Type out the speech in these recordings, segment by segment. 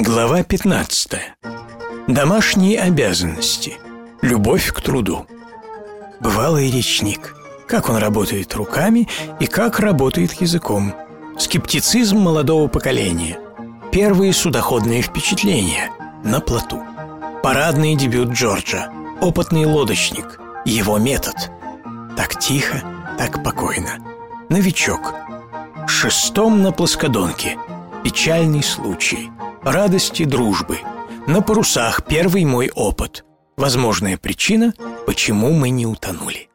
Глава 15. Домашние обязанности. Любовь к труду. Бывалый речник. Как он работает руками и как работает языком. Скептицизм молодого поколения. Первые судоходные впечатления. На плоту. Парадный дебют Джорджа. Опытный лодочник. Его метод. Так тихо, так покойно. Новичок. Шестом на плоскодонке. Печальный случай – радости дружбы. На парусах первый мой опыт. Возможная причина, почему мы не утонули.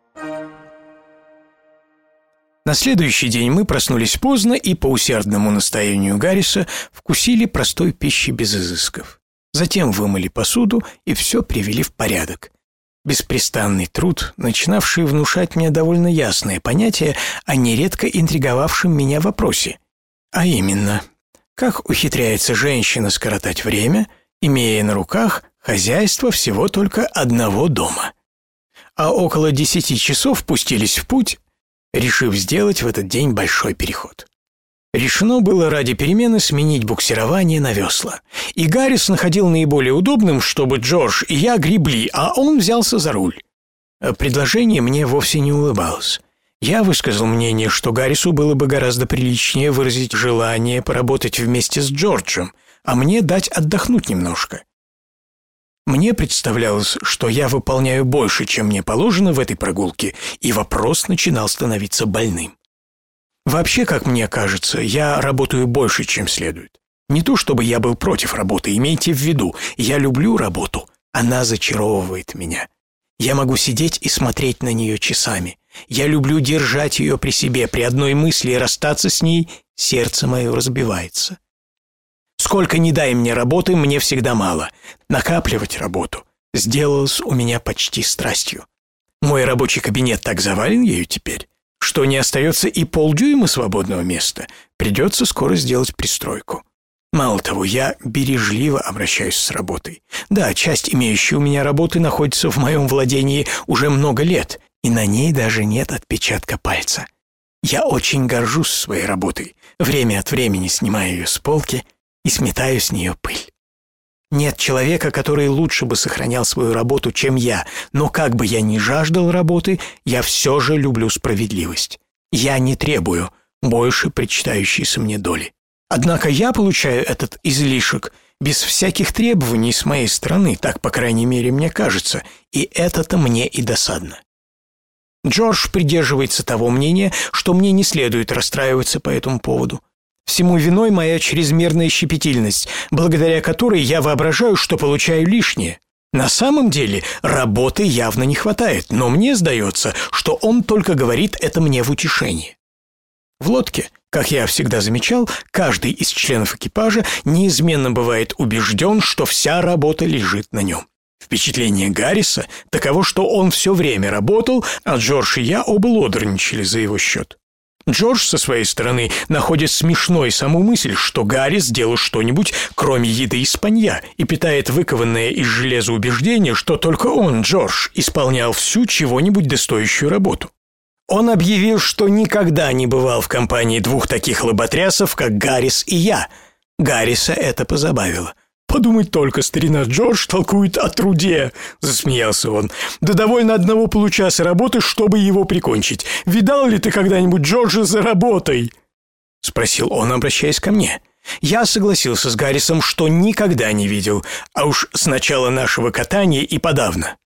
На следующий день мы проснулись поздно и по усердному настоянию Гарриса вкусили простой пищи без изысков. Затем вымыли посуду и все привели в порядок. Беспрестанный труд, начинавший внушать мне довольно ясное понятие о нередко интриговавшем меня вопросе. А именно, как ухитряется женщина скоротать время, имея на руках хозяйство всего только одного дома? А около десяти часов пустились в путь, решив сделать в этот день большой переход. Решено было ради перемены сменить буксирование на весла. И Гаррис находил наиболее удобным, чтобы Джордж и я гребли, а он взялся за руль. Предложение мне вовсе не улыбалось. Я высказал мнение, что Гаррису было бы гораздо приличнее выразить желание поработать вместе с Джорджем, а мне дать отдохнуть немножко. Мне представлялось, что я выполняю больше, чем мне положено в этой прогулке, и вопрос начинал становиться больным. Вообще, как мне кажется, я работаю больше, чем следует. Не то чтобы я был против работы, имейте в виду, я люблю работу, она зачаровывает меня. Я могу сидеть и смотреть на нее часами. Я люблю держать ее при себе, при одной мысли расстаться с ней, сердце мое разбивается. Сколько ни дай мне работы, мне всегда мало. Накапливать работу сделалось у меня почти страстью. Мой рабочий кабинет так завален ею теперь, что не остается и полдюйма свободного места. Придется скоро сделать пристройку. Мало того, я бережливо обращаюсь с работой. Да, часть имеющей у меня работы находится в моем владении уже много лет, и на ней даже нет отпечатка пальца. Я очень горжусь своей работой, время от времени снимаю ее с полки и сметаю с нее пыль. Нет человека, который лучше бы сохранял свою работу, чем я, но как бы я ни жаждал работы, я все же люблю справедливость. Я не требую больше причитающейся мне доли. Однако я получаю этот излишек без всяких требований с моей стороны, так, по крайней мере, мне кажется, и это-то мне и досадно. Джордж придерживается того мнения, что мне не следует расстраиваться по этому поводу. Всему виной моя чрезмерная щепетильность, благодаря которой я воображаю, что получаю лишнее. На самом деле работы явно не хватает, но мне сдается, что он только говорит это мне в утешение. В лодке, как я всегда замечал, каждый из членов экипажа неизменно бывает убежден, что вся работа лежит на нем. Впечатление Гарриса таково, что он все время работал, а Джордж и я оба лодорничали за его счет. Джордж со своей стороны находит смешной саму мысль, что Гарри сделал что-нибудь, кроме еды и спанья, и питает выкованное из железа убеждение, что только он, Джордж, исполнял всю чего-нибудь достоящую работу. Он объявил, что никогда не бывал в компании двух таких лоботрясов, как Гаррис и я. Гарриса это позабавило. «Подумать только, старина Джордж толкует о труде», — засмеялся он. «Да довольно одного получаса работы, чтобы его прикончить. Видал ли ты когда-нибудь Джорджа за работой?» — спросил он, обращаясь ко мне. Я согласился с Гаррисом, что никогда не видел, а уж с начала нашего катания и подавно.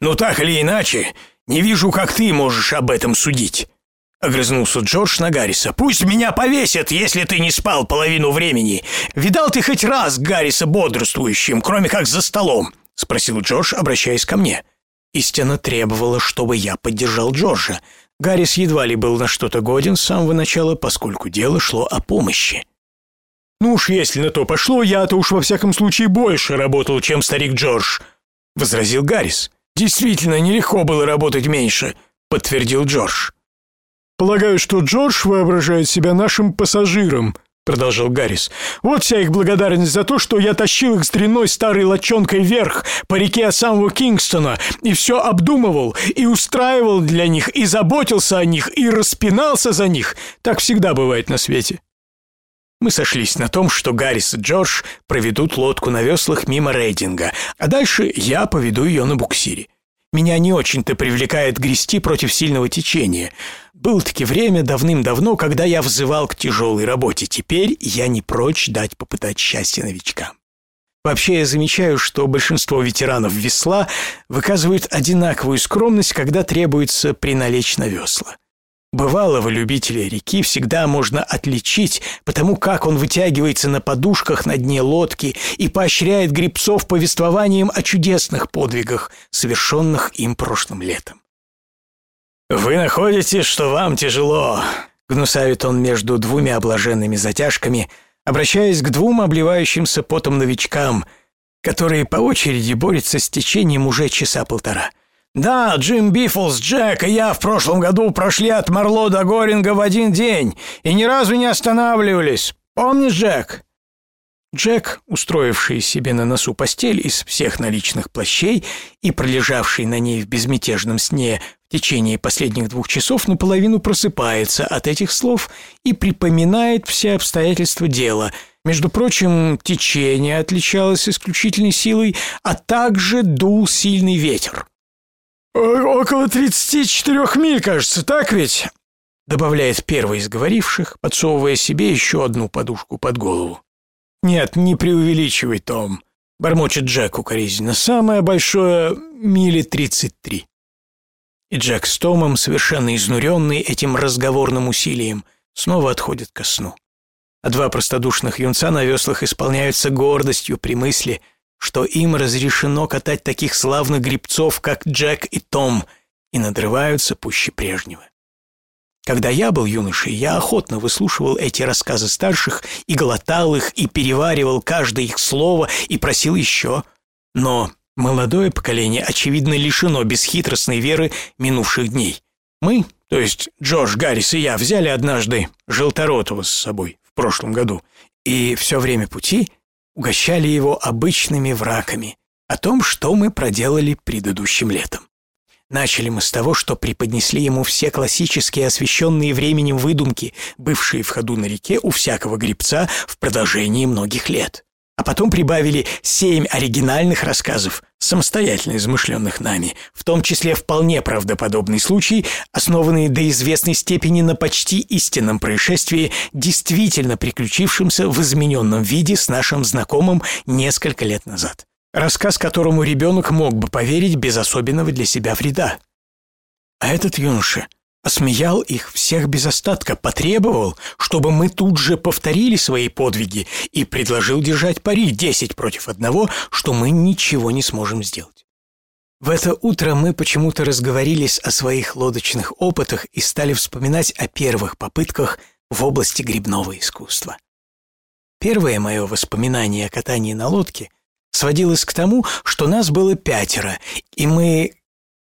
«Ну так или иначе, не вижу, как ты можешь об этом судить», — огрызнулся Джордж на Гарриса. «Пусть меня повесят, если ты не спал половину времени. Видал ты хоть раз Гарриса бодрствующим, кроме как за столом?» — спросил Джордж, обращаясь ко мне. Истина требовала, чтобы я поддержал Джорджа. Гаррис едва ли был на что-то годен с самого начала, поскольку дело шло о помощи. «Ну уж если на то пошло, я-то уж во всяком случае больше работал, чем старик Джордж», — возразил Гаррис. «Действительно, нелегко было работать меньше», — подтвердил Джордж. «Полагаю, что Джордж воображает себя нашим пассажиром», — продолжал Гаррис. «Вот вся их благодарность за то, что я тащил их с дрянной старой лочонкой вверх по реке от самого Кингстона и все обдумывал, и устраивал для них, и заботился о них, и распинался за них. Так всегда бывает на свете». Мы сошлись на том, что Гаррис и Джордж проведут лодку на веслах мимо рейдинга, а дальше я поведу ее на буксире. Меня не очень-то привлекает грести против сильного течения. Было-таки время давным-давно, когда я взывал к тяжелой работе. Теперь я не прочь дать попытать счастье новичкам. Вообще я замечаю, что большинство ветеранов весла выказывают одинаковую скромность, когда требуется приналечь на весла. Бывалого любителя реки всегда можно отличить, потому как он вытягивается на подушках на дне лодки и поощряет грибцов повествованием о чудесных подвигах, совершенных им прошлым летом. «Вы находите, что вам тяжело», — гнусавит он между двумя блаженными затяжками, обращаясь к двум обливающимся потом новичкам, которые по очереди борются с течением уже часа полтора. Да, Джим Биффлс, Джек и я в прошлом году прошли от Марло до Горинга в один день и ни разу не останавливались. Помнишь, Джек? Джек, устроивший себе на носу постель из всех наличных плащей и пролежавший на ней в безмятежном сне в течение последних двух часов, наполовину просыпается от этих слов и припоминает все обстоятельства дела. Между прочим, течение отличалось исключительной силой, а также дул сильный ветер. «Около тридцати четырех миль, кажется, так ведь?» Добавляет первый из говоривших, подсовывая себе еще одну подушку под голову. «Нет, не преувеличивай, Том», — бормочет Джек укоризненно. «Самое большое — мили тридцать три». И Джек с Томом, совершенно изнуренный этим разговорным усилием, снова отходит ко сну. А два простодушных юнца на веслах исполняются гордостью при мысли — что им разрешено катать таких славных грибцов, как Джек и Том, и надрываются пуще прежнего. Когда я был юношей, я охотно выслушивал эти рассказы старших и глотал их, и переваривал каждое их слово, и просил еще. Но молодое поколение, очевидно, лишено бесхитростной веры минувших дней. Мы, то есть Джош, Гаррис и я, взяли однажды Желторотова с собой в прошлом году, и все время пути угощали его обычными враками о том, что мы проделали предыдущим летом. Начали мы с того, что преподнесли ему все классические освещенные временем выдумки, бывшие в ходу на реке у всякого гребца в продолжении многих лет. А потом прибавили семь оригинальных рассказов, самостоятельно измышленных нами, в том числе вполне правдоподобный случай, основанный до известной степени на почти истинном происшествии, действительно приключившемся в измененном виде с нашим знакомым несколько лет назад. Рассказ, которому ребенок мог бы поверить без особенного для себя вреда. А этот юноша осмеял их всех без остатка, потребовал, чтобы мы тут же повторили свои подвиги и предложил держать пари десять против одного, что мы ничего не сможем сделать. В это утро мы почему-то разговорились о своих лодочных опытах и стали вспоминать о первых попытках в области грибного искусства. Первое мое воспоминание о катании на лодке сводилось к тому, что нас было пятеро, и мы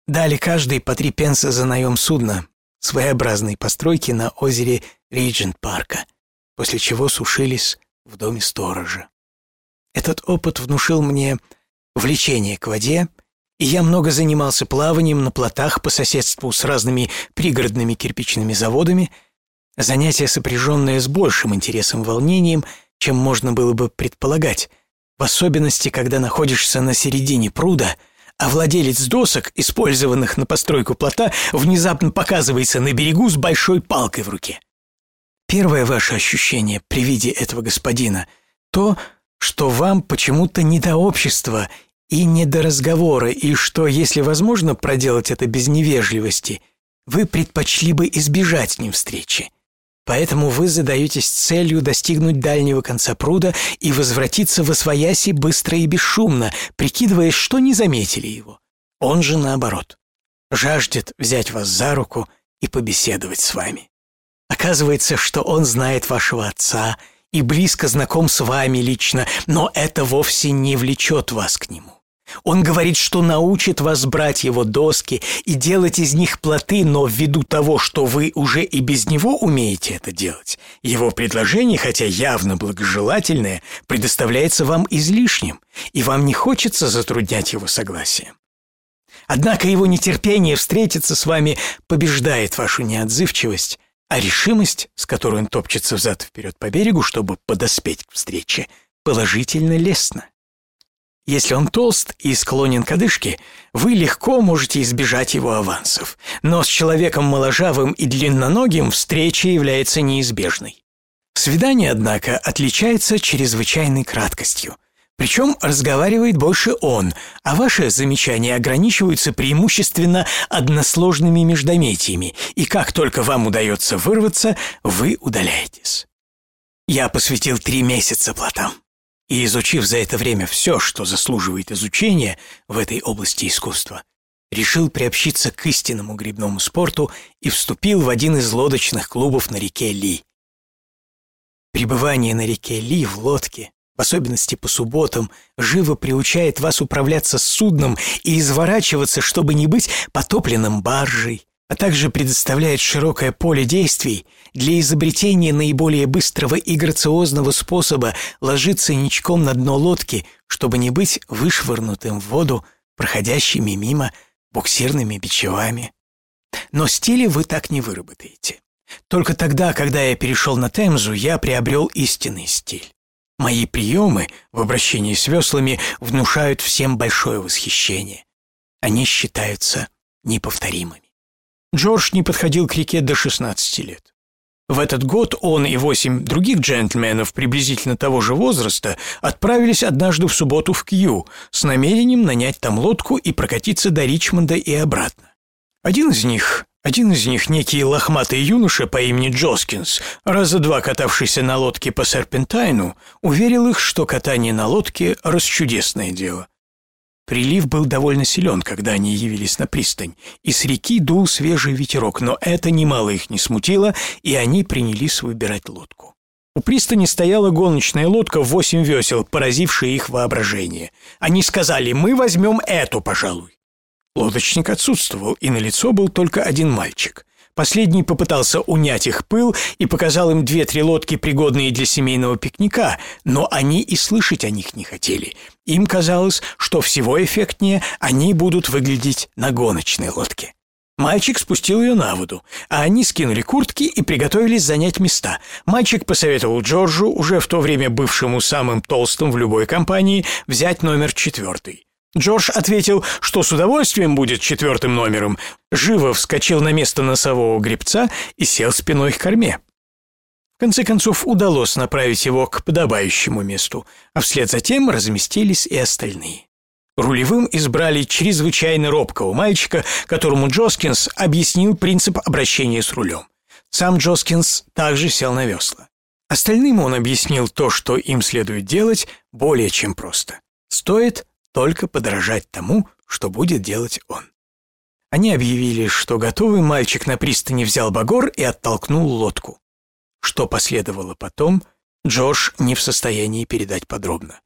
дали каждый по три пенса за наем судна, своеобразной постройки на озере Риджент-парка, после чего сушились в доме сторожа. Этот опыт внушил мне влечение к воде, и я много занимался плаванием на плотах по соседству с разными пригородными кирпичными заводами, занятие, сопряженное с большим интересом волнением, чем можно было бы предполагать, в особенности, когда находишься на середине пруда — а владелец досок, использованных на постройку плота, внезапно показывается на берегу с большой палкой в руке. Первое ваше ощущение при виде этого господина — то, что вам почему-то не до общества и не до разговора, и что, если возможно проделать это без невежливости, вы предпочли бы избежать с ним встречи. Поэтому вы задаетесь целью достигнуть дальнего конца пруда и возвратиться в освояси быстро и бесшумно, прикидываясь, что не заметили его. Он же наоборот. Жаждет взять вас за руку и побеседовать с вами. Оказывается, что он знает вашего отца и близко знаком с вами лично, но это вовсе не влечет вас к нему. Он говорит, что научит вас брать его доски и делать из них плоты, но ввиду того, что вы уже и без него умеете это делать, его предложение, хотя явно благожелательное, предоставляется вам излишним, и вам не хочется затруднять его согласием. Однако его нетерпение встретиться с вами побеждает вашу неотзывчивость, а решимость, с которой он топчется взад и вперед по берегу, чтобы подоспеть к встрече, положительно лестна. Если он толст и склонен к одышке, вы легко можете избежать его авансов. Но с человеком моложавым и длинноногим встреча является неизбежной. Свидание, однако, отличается чрезвычайной краткостью. Причем разговаривает больше он, а ваши замечания ограничиваются преимущественно односложными междометиями, и как только вам удается вырваться, вы удаляетесь. Я посвятил три месяца плотам и, изучив за это время все, что заслуживает изучения в этой области искусства, решил приобщиться к истинному грибному спорту и вступил в один из лодочных клубов на реке Ли. Пребывание на реке Ли в лодке, в особенности по субботам, живо приучает вас управляться судном и изворачиваться, чтобы не быть потопленным баржей, а также предоставляет широкое поле действий для изобретения наиболее быстрого и грациозного способа ложиться ничком на дно лодки, чтобы не быть вышвырнутым в воду проходящими мимо буксирными бичевами. Но стили вы так не выработаете. Только тогда, когда я перешел на Темзу, я приобрел истинный стиль. Мои приемы в обращении с веслами внушают всем большое восхищение. Они считаются неповторимыми. Джордж не подходил к реке до 16 лет. В этот год он и восемь других джентльменов приблизительно того же возраста отправились однажды в субботу в Кью с намерением нанять там лодку и прокатиться до Ричмонда и обратно. Один из них, один из них, некий лохматый юноша по имени Джоскинс, раза два катавшийся на лодке по Серпентайну, уверил их, что катание на лодке – расчудесное дело. Прилив был довольно силен, когда они явились на пристань, и с реки дул свежий ветерок, но это немало их не смутило, и они принялись выбирать лодку. У пристани стояла гоночная лодка в восемь весел, поразившая их воображение. Они сказали «Мы возьмем эту, пожалуй». Лодочник отсутствовал, и на лицо был только один мальчик. Последний попытался унять их пыл и показал им две-три лодки, пригодные для семейного пикника, но они и слышать о них не хотели. Им казалось, что всего эффектнее они будут выглядеть на гоночной лодке. Мальчик спустил ее на воду, а они скинули куртки и приготовились занять места. Мальчик посоветовал Джорджу, уже в то время бывшему самым толстым в любой компании, взять номер четвертый. Джордж ответил, что с удовольствием будет четвертым номером, живо вскочил на место носового гребца и сел спиной к корме. Конце концов удалось направить его к подобающему месту, а вслед за тем разместились и остальные. Рулевым избрали чрезвычайно робкого мальчика, которому Джоскинс объяснил принцип обращения с рулем. Сам Джоскинс также сел на весла. Остальным он объяснил то, что им следует делать, более чем просто. Стоит только подражать тому, что будет делать он. Они объявили, что готовый мальчик на пристани взял багор и оттолкнул лодку. Что последовало потом, Джош не в состоянии передать подробно.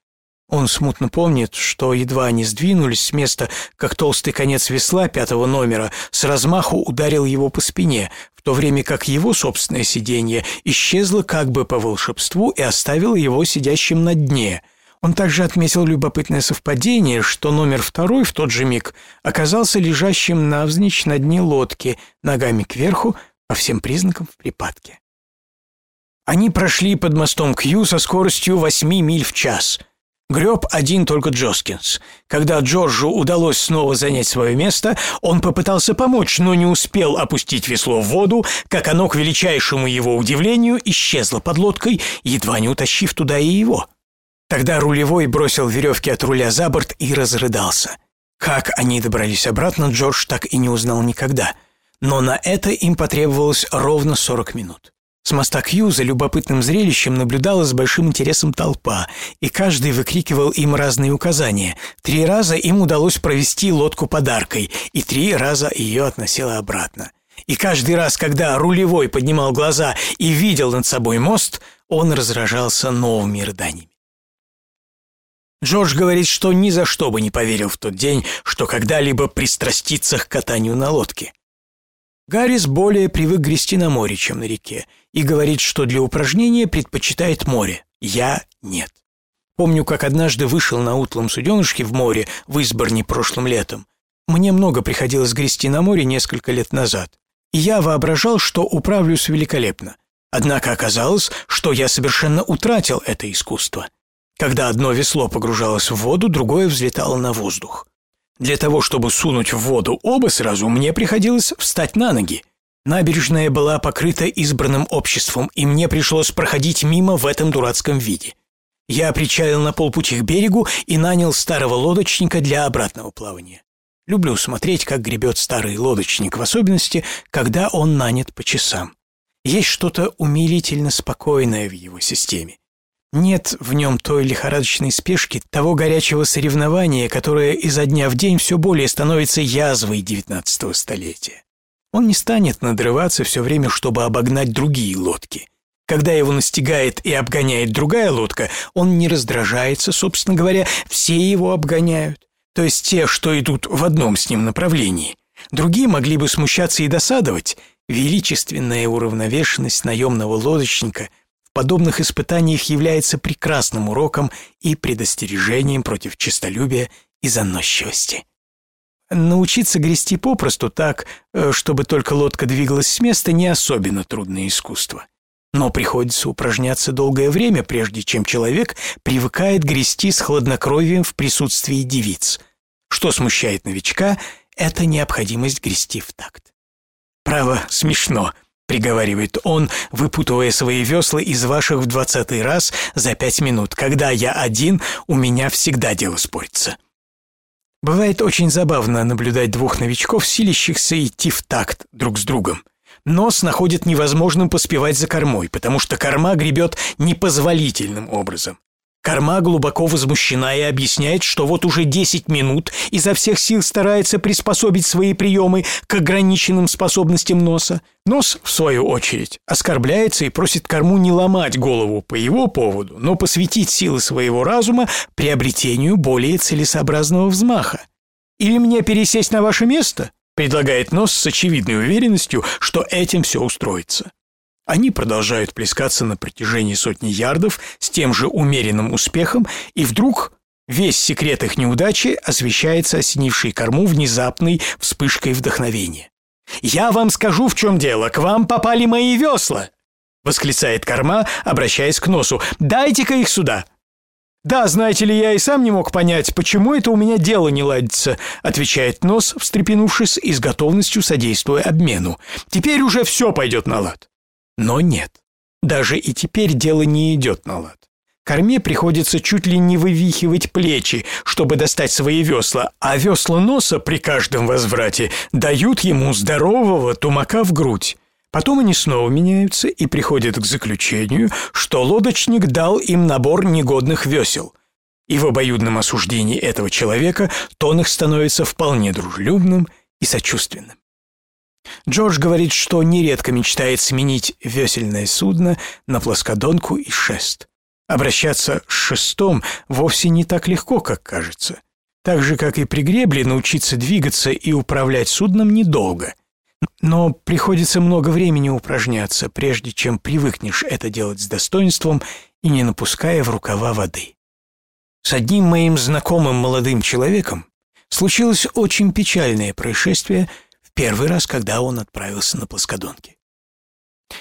Он смутно помнит, что едва они сдвинулись с места, как толстый конец весла пятого номера с размаху ударил его по спине, в то время как его собственное сиденье исчезло как бы по волшебству и оставило его сидящим на дне – он также отметил любопытное совпадение, что номер второй в тот же миг оказался лежащим навзничь на дне лодки, ногами кверху, по всем признакам в припадке. Они прошли под мостом Кью со скоростью 8 миль в час. Греб один только Джоскинс. Когда Джорджу удалось снова занять свое место, он попытался помочь, но не успел опустить весло в воду, как оно, к величайшему его удивлению, исчезло под лодкой, едва не утащив туда и его. Тогда рулевой бросил веревки от руля за борт и разрыдался. Как они добрались обратно, Джордж так и не узнал никогда. Но на это им потребовалось ровно 40 минут. С моста Кью за любопытным зрелищем наблюдала с большим интересом толпа, и каждый выкрикивал им разные указания. Три раза им удалось провести лодку подаркой, и три раза ее относило обратно. И каждый раз, когда рулевой поднимал глаза и видел над собой мост, он разражался новыми рыданиями. Джордж говорит, что ни за что бы не поверил в тот день, что когда-либо пристрастится к катанию на лодке. Гаррис более привык грести на море, чем на реке, и говорит, что для упражнения предпочитает море. Я – нет. Помню, как однажды вышел на утлом суденышке в море в Изборне прошлым летом. Мне много приходилось грести на море несколько лет назад. и я воображал, что управлюсь великолепно. Однако оказалось, что я совершенно утратил это искусство. Когда одно весло погружалось в воду, другое взлетало на воздух. Для того, чтобы сунуть в воду оба сразу, мне приходилось встать на ноги. Набережная была покрыта избранным обществом, и мне пришлось проходить мимо в этом дурацком виде. Я причалил на полпути к берегу и нанял старого лодочника для обратного плавания. Люблю смотреть, как гребет старый лодочник, в особенности, когда он нанят по часам. Есть что-то умилительно спокойное в его системе. Нет в нем той лихорадочной спешки, того горячего соревнования, которое изо дня в день все более становится язвой девятнадцатого столетия. Он не станет надрываться все время, чтобы обогнать другие лодки. Когда его настигает и обгоняет другая лодка, он не раздражается, собственно говоря, все его обгоняют. То есть те, что идут в одном с ним направлении. Другие могли бы смущаться и досадовать, Величественная уравновешенность наемного лодочника в подобных испытаниях является прекрасным уроком и предостережением против честолюбия и заносчивости. Научиться грести попросту так, э, чтобы только лодка двигалась с места, не особенно трудное искусство. Но приходится упражняться долгое время, прежде чем человек привыкает грести с хладнокровием в присутствии девиц. Что смущает новичка – это необходимость грести в такт. «Право, смешно», — приговаривает он, выпутывая свои весла из ваших в двадцатый раз за пять минут. «Когда я один, у меня всегда дело спорится». Бывает очень забавно наблюдать двух новичков, силящихся идти в такт друг с другом. Нос находит невозможным поспевать за кормой, потому что корма гребет непозволительным образом. Корма глубоко возмущена и объясняет, что вот уже 10 минут изо всех сил старается приспособить свои приемы к ограниченным способностям носа. Нос, в свою очередь, оскорбляется и просит корму не ломать голову по его поводу, но посвятить силы своего разума приобретению более целесообразного взмаха. «Или мне пересесть на ваше место?» предлагает нос с очевидной уверенностью, что этим все устроится. Они продолжают плескаться на протяжении сотни ярдов с тем же умеренным успехом, и вдруг весь секрет их неудачи освещается осенившей корму внезапной вспышкой вдохновения. «Я вам скажу, в чем дело. К вам попали мои весла!» — восклицает корма, обращаясь к носу. «Дайте-ка их сюда!» «Да, знаете ли, я и сам не мог понять, почему это у меня дело не ладится», отвечает нос, встрепенувшись и с готовностью содействуя обмену. «Теперь уже все пойдет на лад». Но нет. Даже и теперь дело не идет на лад. Корме приходится чуть ли не вывихивать плечи, чтобы достать свои весла, а весла носа при каждом возврате дают ему здорового тумака в грудь. Потом они снова меняются и приходят к заключению, что лодочник дал им набор негодных весел. И в обоюдном осуждении этого человека тон их становится вполне дружелюбным и сочувственным. Джордж говорит, что нередко мечтает сменить весельное судно на плоскодонку и шест. Обращаться с шестом вовсе не так легко, как кажется. Так же, как и при гребле, научиться двигаться и управлять судном недолго. Но приходится много времени упражняться, прежде чем привыкнешь это делать с достоинством и не напуская в рукава воды. С одним моим знакомым молодым человеком случилось очень печальное происшествие – Первый раз, когда он отправился на плоскодонки.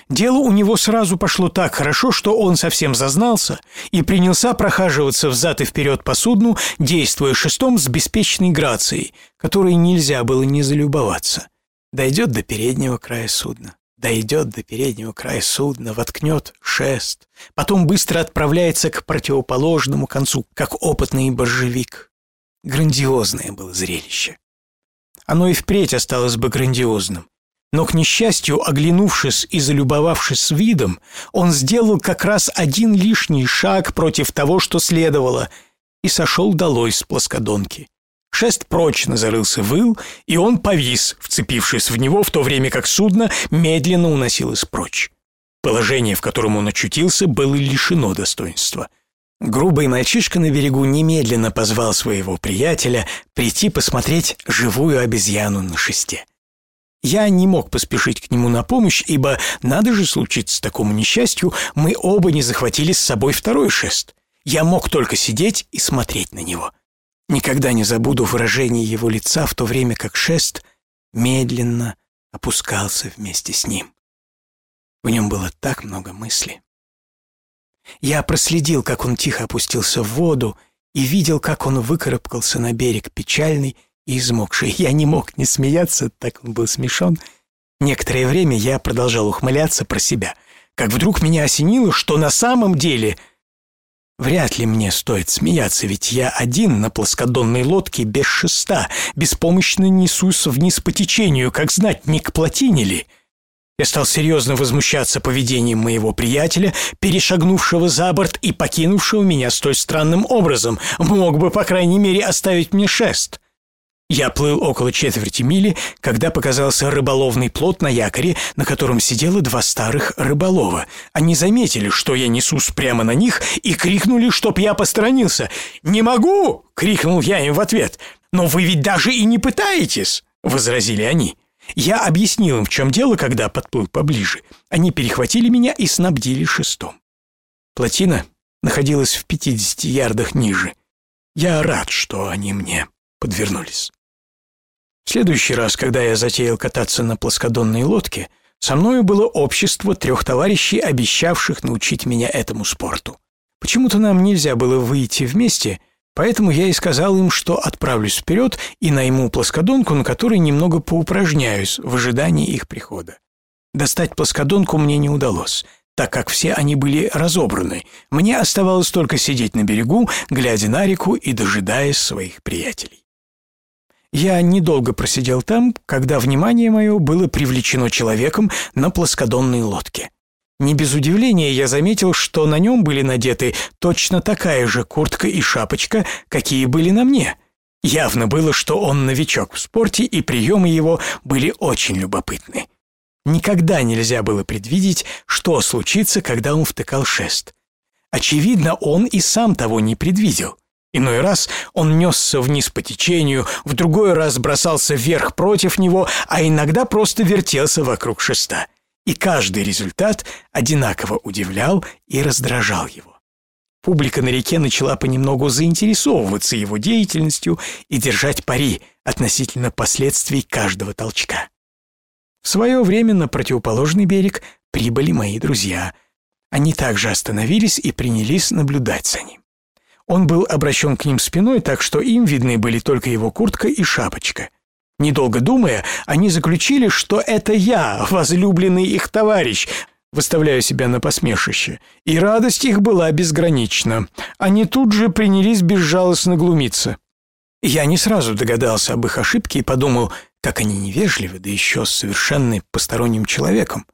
Дело у него сразу пошло так хорошо, что он совсем зазнался и принялся прохаживаться взад и вперед по судну, действуя шестом с беспечной грацией, которой нельзя было не залюбоваться. Дойдет до переднего края судна, дойдет до переднего края судна, воткнет шест, потом быстро отправляется к противоположному концу, как опытный боржевик. Грандиозное было зрелище оно и впредь осталось бы грандиозным. Но, к несчастью, оглянувшись и залюбовавшись видом, он сделал как раз один лишний шаг против того, что следовало, и сошел долой с плоскодонки. Шест прочно зарылся в ил, и он повис, вцепившись в него, в то время как судно медленно уносилось прочь. Положение, в котором он очутился, было лишено достоинства — Грубый мальчишка на берегу немедленно позвал своего приятеля прийти посмотреть живую обезьяну на шесте. Я не мог поспешить к нему на помощь, ибо, надо же случиться такому несчастью, мы оба не захватили с собой второй шест. Я мог только сидеть и смотреть на него. Никогда не забуду выражение его лица в то время, как шест медленно, опускался вместе с ним. В нем было так много мыслей. Я проследил, как он тихо опустился в воду, и видел, как он выкарабкался на берег печальный и измокший. Я не мог не смеяться, так он был смешон. Некоторое время я продолжал ухмыляться про себя, как вдруг меня осенило, что на самом деле вряд ли мне стоит смеяться, ведь я один на плоскодонной лодке без шеста, беспомощно несусь вниз по течению, как знать, не к плотине ли. Я стал серьезно возмущаться поведением моего приятеля, перешагнувшего за борт и покинувшего меня столь странным образом. Мог бы, по крайней мере, оставить мне шест. Я плыл около четверти мили, когда показался рыболовный плот на якоре, на котором сидело два старых рыболова. Они заметили, что я несусь прямо на них, и крикнули, чтоб я посторонился. «Не могу!» — крикнул я им в ответ. «Но вы ведь даже и не пытаетесь!» — возразили они. Я объяснил им, в чем дело, когда подплыл поближе. Они перехватили меня и снабдили шестом. Плотина находилась в 50 ярдах ниже. Я рад, что они мне подвернулись. В следующий раз, когда я затеял кататься на плоскодонной лодке, со мною было общество трех товарищей, обещавших научить меня этому спорту. Почему-то нам нельзя было выйти вместе — Поэтому я и сказал им, что отправлюсь вперед и найму плоскодонку, на которой немного поупражняюсь в ожидании их прихода. Достать плоскодонку мне не удалось, так как все они были разобраны. Мне оставалось только сидеть на берегу, глядя на реку и дожидаясь своих приятелей. Я недолго просидел там, когда внимание мое было привлечено человеком на плоскодонной лодке. Не без удивления я заметил, что на нем были надеты точно такая же куртка и шапочка, какие были на мне. Явно было, что он новичок в спорте, и приемы его были очень любопытны. Никогда нельзя было предвидеть, что случится, когда он втыкал шест. Очевидно, он и сам того не предвидел. Иной раз он несся вниз по течению, в другой раз бросался вверх против него, а иногда просто вертелся вокруг шеста и каждый результат одинаково удивлял и раздражал его. Публика на реке начала понемногу заинтересовываться его деятельностью и держать пари относительно последствий каждого толчка. В свое время на противоположный берег прибыли мои друзья. Они также остановились и принялись наблюдать за ним. Он был обращен к ним спиной, так что им видны были только его куртка и шапочка. Недолго думая, они заключили, что это я, возлюбленный их товарищ, выставляю себя на посмешище. И радость их была безгранична. Они тут же принялись безжалостно глумиться. Я не сразу догадался об их ошибке и подумал, как они невежливы, да еще с совершенно посторонним человеком.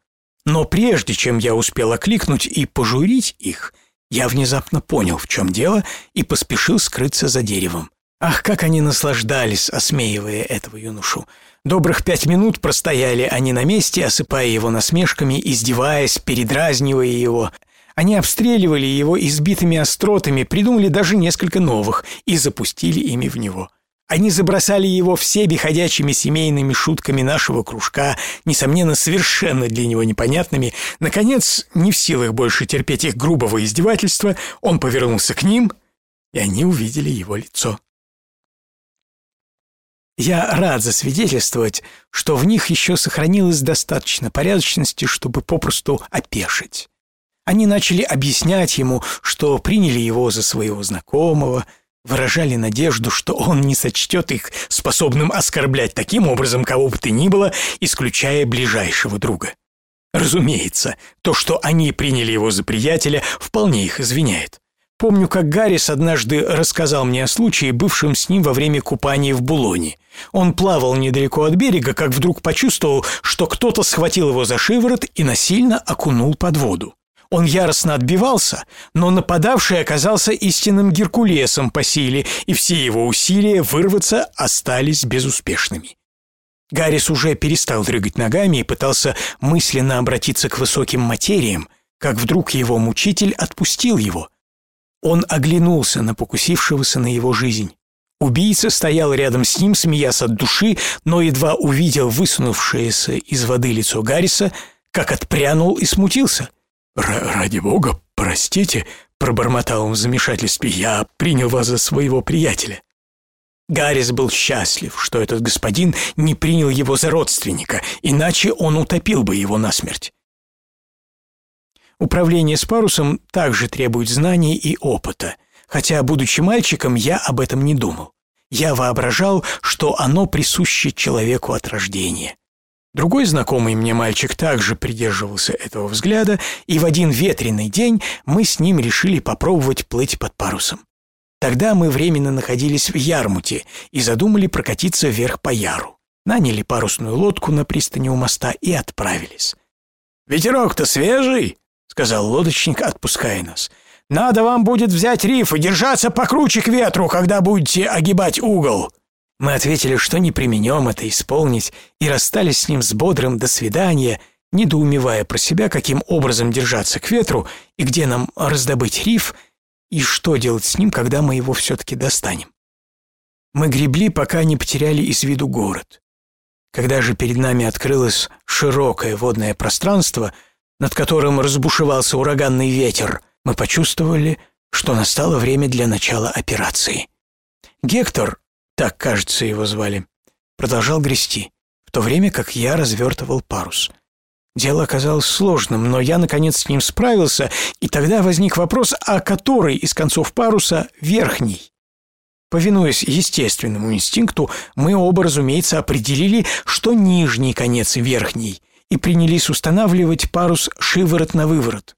Но прежде чем я успел окликнуть и пожурить их, я внезапно понял, в чем дело, и поспешил скрыться за деревом. Ах, как они наслаждались, осмеивая этого юношу. Добрых пять минут простояли они на месте, осыпая его насмешками, издеваясь, передразнивая его. Они обстреливали его избитыми остротами, придумали даже несколько новых и запустили ими в него. Они забросали его всеми ходячими семейными шутками нашего кружка, несомненно, совершенно для него непонятными. Наконец, не в силах больше терпеть их грубого издевательства, он повернулся к ним, и они увидели его лицо. Я рад засвидетельствовать, что в них еще сохранилось достаточно порядочности, чтобы попросту опешить. Они начали объяснять ему, что приняли его за своего знакомого, выражали надежду, что он не сочтет их способным оскорблять таким образом кого бы то ни было, исключая ближайшего друга. Разумеется, то, что они приняли его за приятеля, вполне их извиняет. Помню, как Гаррис однажды рассказал мне о случае, бывшем с ним во время купания в Булоне. Он плавал недалеко от берега, как вдруг почувствовал, что кто-то схватил его за шиворот и насильно окунул под воду. Он яростно отбивался, но нападавший оказался истинным Геркулесом по силе, и все его усилия вырваться остались безуспешными. Гаррис уже перестал дрыгать ногами и пытался мысленно обратиться к высоким материям, как вдруг его мучитель отпустил его – он оглянулся на покусившегося на его жизнь. Убийца стоял рядом с ним, смеясь от души, но едва увидел высунувшееся из воды лицо Гарриса, как отпрянул и смутился. «Ради бога, простите», — пробормотал он в замешательстве, — «я принял вас за своего приятеля». Гаррис был счастлив, что этот господин не принял его за родственника, иначе он утопил бы его насмерть. Управление с парусом также требует знаний и опыта, хотя, будучи мальчиком, я об этом не думал. Я воображал, что оно присуще человеку от рождения. Другой знакомый мне мальчик также придерживался этого взгляда, и в один ветреный день мы с ним решили попробовать плыть под парусом. Тогда мы временно находились в Ярмуте и задумали прокатиться вверх по Яру. Наняли парусную лодку на пристани у моста и отправились. «Ветерок-то свежий», — сказал лодочник, отпуская нас. «Надо вам будет взять риф и держаться покруче к ветру, когда будете огибать угол». Мы ответили, что не применем это исполнить, и расстались с ним с бодрым «до свидания», недоумевая про себя, каким образом держаться к ветру и где нам раздобыть риф — и что делать с ним, когда мы его все-таки достанем. Мы гребли, пока не потеряли из виду город. Когда же перед нами открылось широкое водное пространство, над которым разбушевался ураганный ветер, мы почувствовали, что настало время для начала операции. Гектор, так, кажется, его звали, продолжал грести, в то время как я развертывал парус. Дело оказалось сложным, но я, наконец, с ним справился, и тогда возник вопрос, а который из концов паруса верхний? Повинуясь естественному инстинкту, мы оба, разумеется, определили, что нижний конец верхний, и принялись устанавливать парус шиворот на выворот.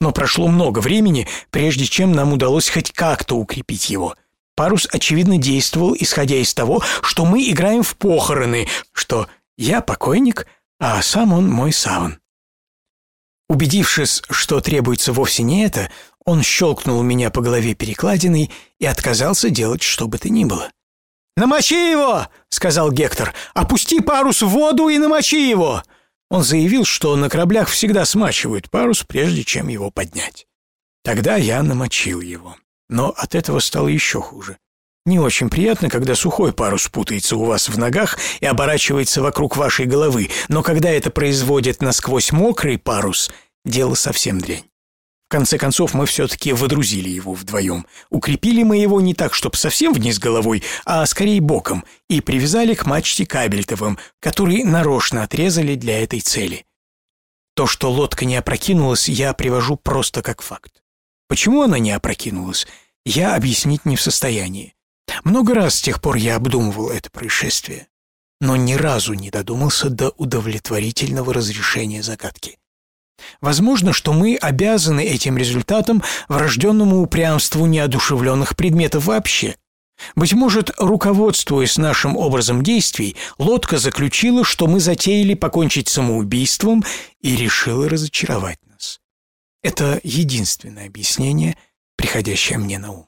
Но прошло много времени, прежде чем нам удалось хоть как-то укрепить его. Парус, очевидно, действовал, исходя из того, что мы играем в похороны, что я покойник — а сам он мой саун. Убедившись, что требуется вовсе не это, он щелкнул меня по голове перекладиной и отказался делать что бы то ни было. «Намочи его!» — сказал Гектор. «Опусти парус в воду и намочи его!» Он заявил, что на кораблях всегда смачивают парус, прежде чем его поднять. Тогда я намочил его. Но от этого стало еще хуже. Не очень приятно, когда сухой парус путается у вас в ногах и оборачивается вокруг вашей головы, но когда это производит насквозь мокрый парус, дело совсем дрянь. Конце концов, мы все-таки выдрузили его вдвоем. Укрепили мы его не так, чтобы совсем вниз головой, а скорее боком, и привязали к мачте кабельтовым, который нарочно отрезали для этой цели. То, что лодка не опрокинулась, я привожу просто как факт. Почему она не опрокинулась, я объяснить не в состоянии. Много раз с тех пор я обдумывал это происшествие, но ни разу не додумался до удовлетворительного разрешения загадки. Возможно, что мы обязаны этим результатом врожденному упрямству неодушевленных предметов вообще. Быть может, руководствуясь нашим образом действий, лодка заключила, что мы затеяли покончить самоубийством и решила разочаровать нас. Это единственное объяснение, приходящее мне на ум.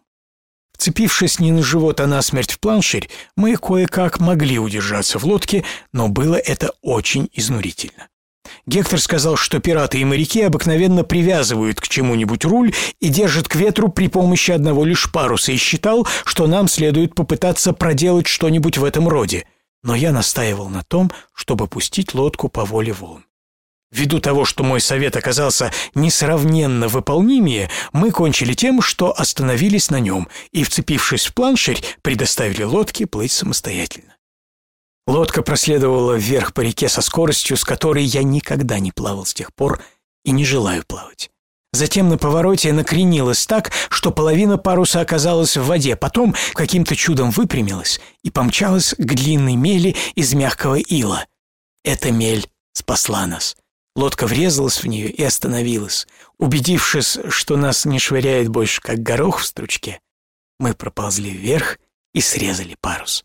Вцепившись не на живот, а на смерть в планширь, мы кое-как могли удержаться в лодке, но было это очень изнурительно. Гектор сказал, что пираты и моряки обыкновенно привязывают к чему-нибудь руль и держат к ветру при помощи одного лишь паруса, и считал, что нам следует попытаться проделать что-нибудь в этом роде. Но я настаивал на том, чтобы пустить лодку по воле волн. Ввиду того, что мой совет оказался несравненно выполнимее, мы кончили тем, что остановились на нем и, вцепившись в планширь, предоставили лодке плыть самостоятельно. Лодка проследовала вверх по реке со скоростью, с которой я никогда не плавал с тех пор и не желаю плавать. Затем на повороте накренилась так, что половина паруса оказалась в воде, потом каким-то чудом выпрямилась и помчалась к длинной мели из мягкого ила. Эта мель спасла нас. Лодка врезалась в нее и остановилась. Убедившись, что нас не швыряет больше, как горох в стручке, мы проползли вверх и срезали парус.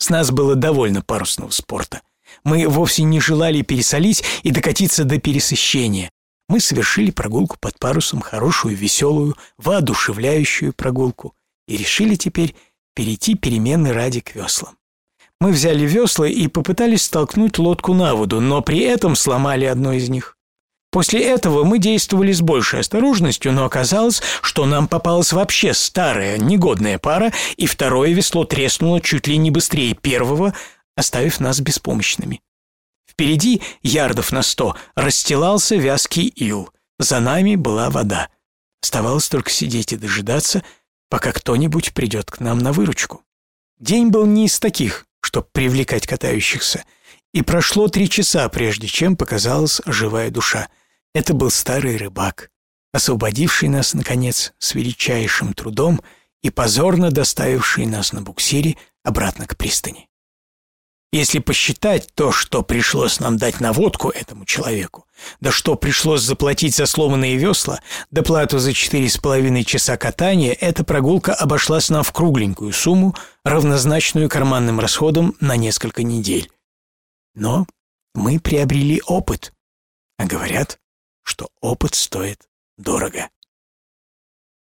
С нас было довольно парусного спорта. Мы вовсе не желали пересолить и докатиться до пересыщения. Мы совершили прогулку под парусом, хорошую, веселую, воодушевляющую прогулку, и решили теперь перейти перемены ради к веслам. Мы взяли весла и попытались столкнуть лодку на воду, но при этом сломали одно из них. После этого мы действовали с большей осторожностью, но оказалось, что нам попалась вообще старая, негодная пара, и второе весло треснуло чуть ли не быстрее первого, оставив нас беспомощными. Впереди, ярдов на сто, расстилался вязкий ил. За нами была вода. Оставалось только сидеть и дожидаться, пока кто-нибудь придет к нам на выручку. День был не из таких, чтобы привлекать катающихся, и прошло три часа, прежде чем показалась живая душа. Это был старый рыбак, освободивший нас, наконец, с величайшим трудом и позорно доставивший нас на буксире обратно к пристани. Если посчитать то, что пришлось нам дать на водку этому человеку, да что пришлось заплатить за сломанные весла, доплату за четыре с половиной часа катания, эта прогулка обошлась нам в кругленькую сумму, равнозначную карманным расходам на несколько недель. Но мы приобрели опыт, а говорят, что опыт стоит дорого.